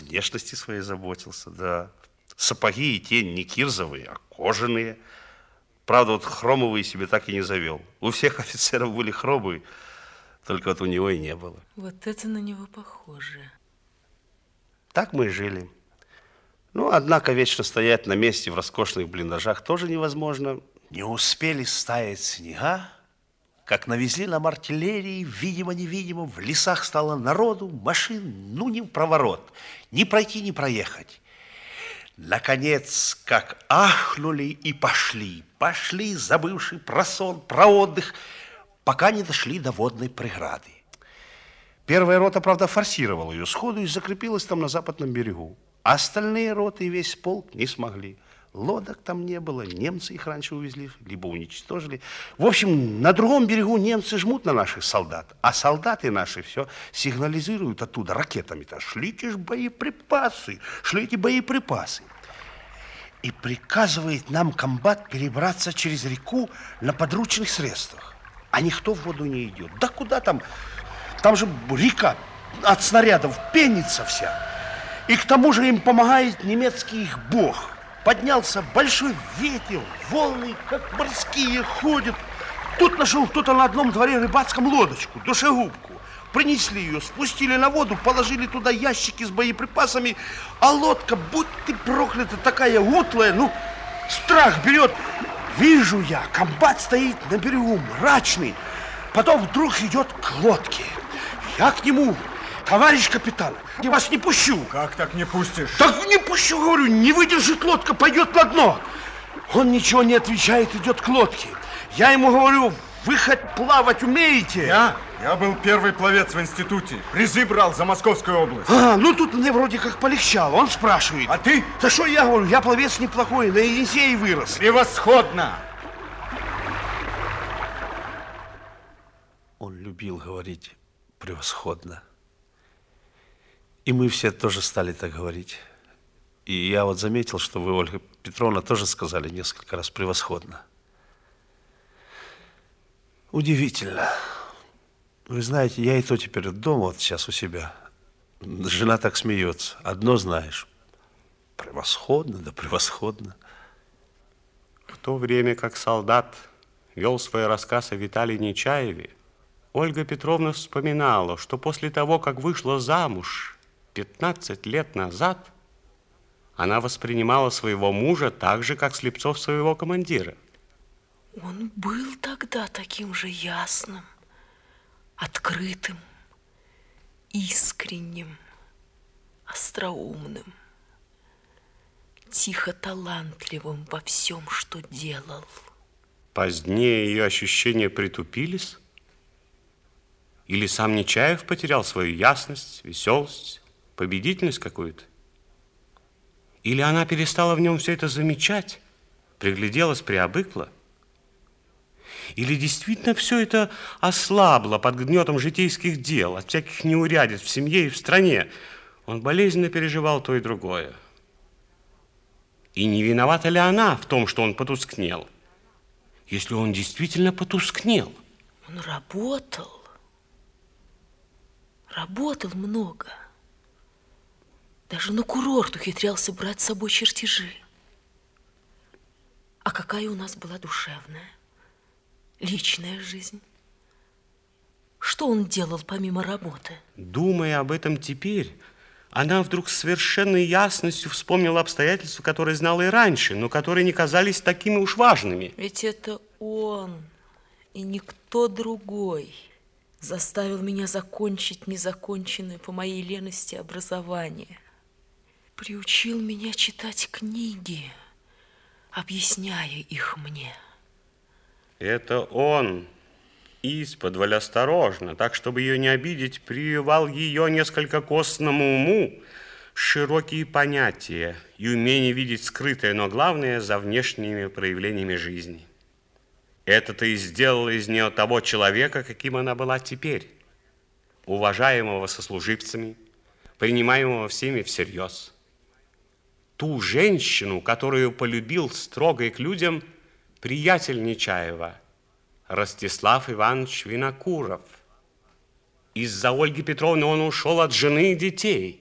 внешности своей заботился, да. Сапоги и тень не кирзовые, а кожаные. Правда, вот хромовые себе так и не завел. У всех офицеров были хромые, только вот у него и не было. Вот это на него похоже. Так мы и жили. Ну, однако, вечно стоять на месте в роскошных блиндажах тоже невозможно. Не успели стаять снега, как навезли нам артиллерии, видимо-невидимо, в лесах стало народу, машин, ну, не проворот, ни пройти, ни проехать. Наконец, как ахнули и пошли, пошли, забывший про сон, про отдых, пока не дошли до водной преграды. Первая рота, правда, форсировала ее сходу и закрепилась там на западном берегу. Остальные роты и весь полк не смогли. Лодок там не было, немцы их раньше увезли, либо уничтожили. В общем, на другом берегу немцы жмут на наших солдат, а солдаты наши все сигнализируют оттуда ракетами-то. Шлите ж боеприпасы, шлите боеприпасы. И приказывает нам комбат перебраться через реку на подручных средствах. А никто в воду не идет. Да куда там? Там же река от снарядов пенится вся. И к тому же им помогает немецкий их бог. Поднялся большой ветер, волны, как морские, ходят. Тут нашел кто-то на одном дворе рыбацком лодочку, душегубку. Принесли ее, спустили на воду, положили туда ящики с боеприпасами, а лодка, будь ты проклята, такая утлая, ну, страх берет. Вижу я, комбат стоит на берегу, мрачный, потом вдруг идет к лодке. Я к нему, товарищ капитан, я вас не пущу. Как так не пустишь? Так не пущу, говорю, не выдержит лодка, пойдет на дно. Он ничего не отвечает, идет к лодке. Я ему говорю, вы хоть плавать умеете? Я? Я был первый пловец в институте. Призы брал за Московскую область. А, ну тут мне вроде как полегчало. Он спрашивает. А ты? Да что я говорю, я пловец неплохой, на Енисее вырос. Превосходно! Он любил говорить превосходно. И мы все тоже стали так говорить. И я вот заметил, что вы, Ольга Петровна, тоже сказали несколько раз превосходно. Удивительно. Вы знаете, я и то теперь дома, вот сейчас у себя. Жена так смеется. Одно знаешь. Превосходно, да превосходно. В то время как солдат вел свой рассказ о Виталии Нечаеве, Ольга Петровна вспоминала, что после того, как вышла замуж 15 лет назад, она воспринимала своего мужа так же, как Слепцов своего командира. Он был тогда таким же ясным, открытым, искренним, остроумным, тихо талантливым во всем, что делал. Позднее ее ощущения притупились? Или сам Нечаев потерял свою ясность, веселость, победительность какую-то? Или она перестала в нем все это замечать, пригляделась, приобыкла? Или действительно все это ослабло под гнетом житейских дел, от всяких неурядиц в семье и в стране? Он болезненно переживал то и другое. И не виновата ли она в том, что он потускнел? Если он действительно потускнел. Он работал. Работал много. Даже на курорт ухитрялся брать с собой чертежи. А какая у нас была душевная, личная жизнь. Что он делал помимо работы? Думая об этом теперь, она вдруг с совершенной ясностью вспомнила обстоятельства, которые знала и раньше, но которые не казались такими уж важными. Ведь это он и никто другой заставил меня закончить незаконченное по моей лености образование. Приучил меня читать книги, объясняя их мне. Это он, исподволь осторожно, так, чтобы ее не обидеть, прививал ее несколько костному уму широкие понятия и умение видеть скрытое, но главное, за внешними проявлениями жизни. Это-то и сделало из нее того человека, каким она была теперь, уважаемого сослуживцами, принимаемого всеми всерьез. Ту женщину, которую полюбил строгой к людям приятель Нечаева, Ростислав Иванович Винокуров. Из-за Ольги Петровны он ушел от жены и детей.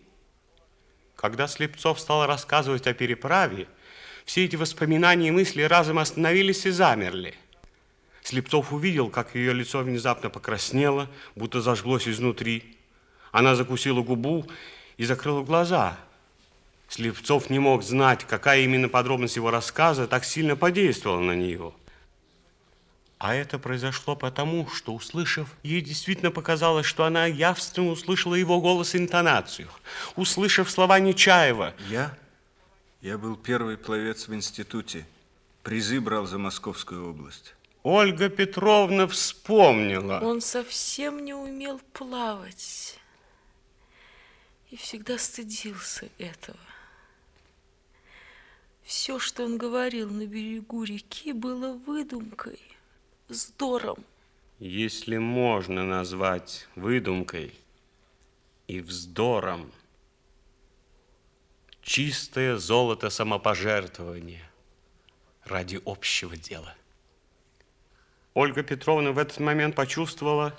Когда Слепцов стал рассказывать о переправе, все эти воспоминания и мысли разом остановились и замерли. Слепцов увидел, как ее лицо внезапно покраснело, будто зажглось изнутри. Она закусила губу и закрыла глаза. Слепцов не мог знать, какая именно подробность его рассказа так сильно подействовала на нее. А это произошло потому, что, услышав, ей действительно показалось, что она явственно услышала его голос и интонацию. Услышав слова Нечаева, Я? Я был первый пловец в институте. Призы брал за Московскую область. Ольга Петровна вспомнила. Он совсем не умел плавать и всегда стыдился этого. Все, что он говорил на берегу реки, было выдумкой, вздором. Если можно назвать выдумкой и вздором, чистое золото самопожертвования ради общего дела. Ольга Петровна в этот момент почувствовала,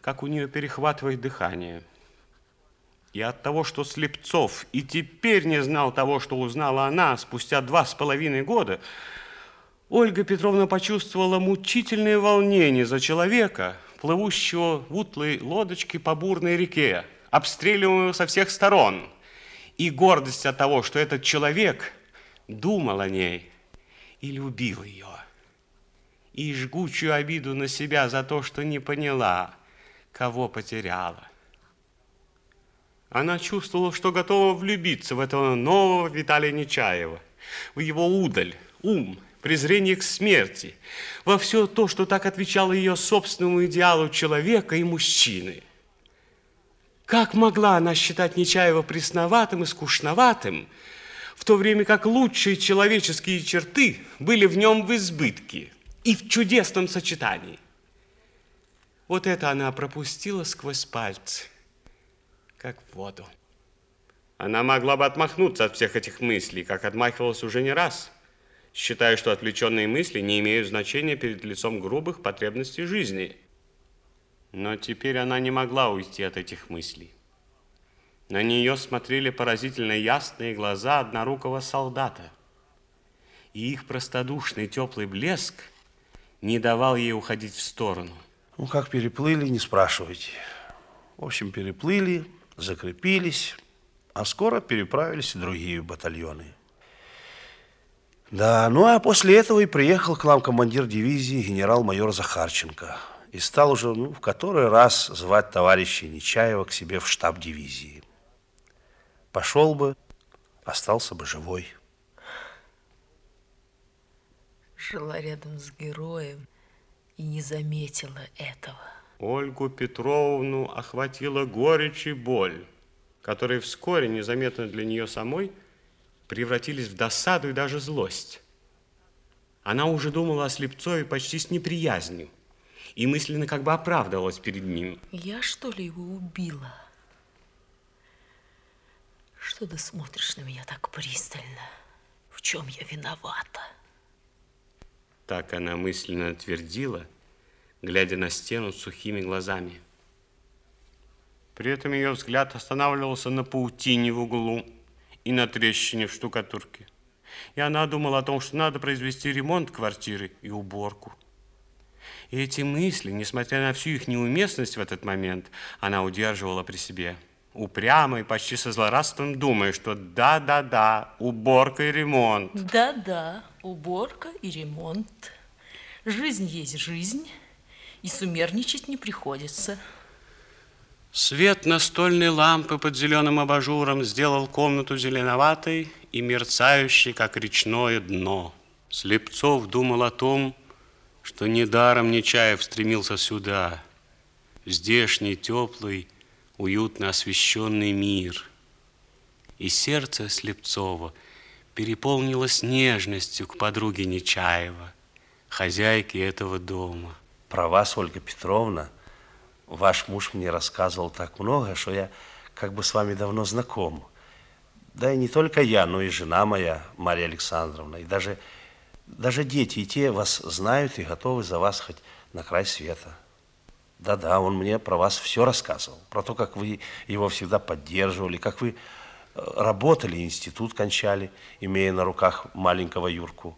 как у нее перехватывает дыхание. И от того, что Слепцов и теперь не знал того, что узнала она спустя два с половиной года, Ольга Петровна почувствовала мучительное волнение за человека, плывущего в утлой лодочке по бурной реке, обстреливаемого со всех сторон, и гордость от того, что этот человек думал о ней и любил ее, и жгучую обиду на себя за то, что не поняла, кого потеряла. Она чувствовала, что готова влюбиться в этого нового Виталия Нечаева, в его удаль, ум, презрение к смерти, во все то, что так отвечало ее собственному идеалу человека и мужчины. Как могла она считать Нечаева пресноватым и скучноватым, в то время как лучшие человеческие черты были в нем в избытке и в чудесном сочетании? Вот это она пропустила сквозь пальцы – как в воду. Она могла бы отмахнуться от всех этих мыслей, как отмахивалась уже не раз, считая, что отвлеченные мысли не имеют значения перед лицом грубых потребностей жизни. Но теперь она не могла уйти от этих мыслей. На нее смотрели поразительно ясные глаза однорукого солдата. И их простодушный теплый блеск не давал ей уходить в сторону. Ну, как переплыли, не спрашивайте. В общем, переплыли, закрепились, а скоро переправились и другие батальоны. Да, ну а после этого и приехал к нам командир дивизии генерал-майор Захарченко и стал уже ну, в который раз звать товарища Нечаева к себе в штаб дивизии. Пошел бы, остался бы живой. Жила рядом с героем и не заметила этого. Ольгу Петровну охватила горечь и боль, которые вскоре, незаметно для нее самой, превратились в досаду и даже злость. Она уже думала о Слепцове почти с неприязнью и мысленно как бы оправдывалась перед ним. Я, что ли, его убила? Что ты смотришь на меня так пристально? В чем я виновата? Так она мысленно твердила, глядя на стену сухими глазами. При этом ее взгляд останавливался на паутине в углу и на трещине в штукатурке. И она думала о том, что надо произвести ремонт квартиры и уборку. И эти мысли, несмотря на всю их неуместность в этот момент, она удерживала при себе. Упрямо и почти со злорадством думая, что да-да-да, уборка и ремонт. Да-да, уборка и ремонт. Жизнь есть жизнь, и сумерничать не приходится. Свет настольной лампы под зеленым абажуром сделал комнату зеленоватой и мерцающей, как речное дно. Слепцов думал о том, что недаром Нечаев стремился сюда, в здешний, теплый, уютно освещенный мир. И сердце Слепцова переполнилось нежностью к подруге Нечаева, хозяйке этого дома. Про вас, Ольга Петровна, ваш муж мне рассказывал так много, что я как бы с вами давно знаком. Да и не только я, но и жена моя, Мария Александровна, и даже, даже дети, и те вас знают и готовы за вас хоть на край света. Да-да, он мне про вас все рассказывал, про то, как вы его всегда поддерживали, как вы Работали, институт кончали, имея на руках маленького Юрку.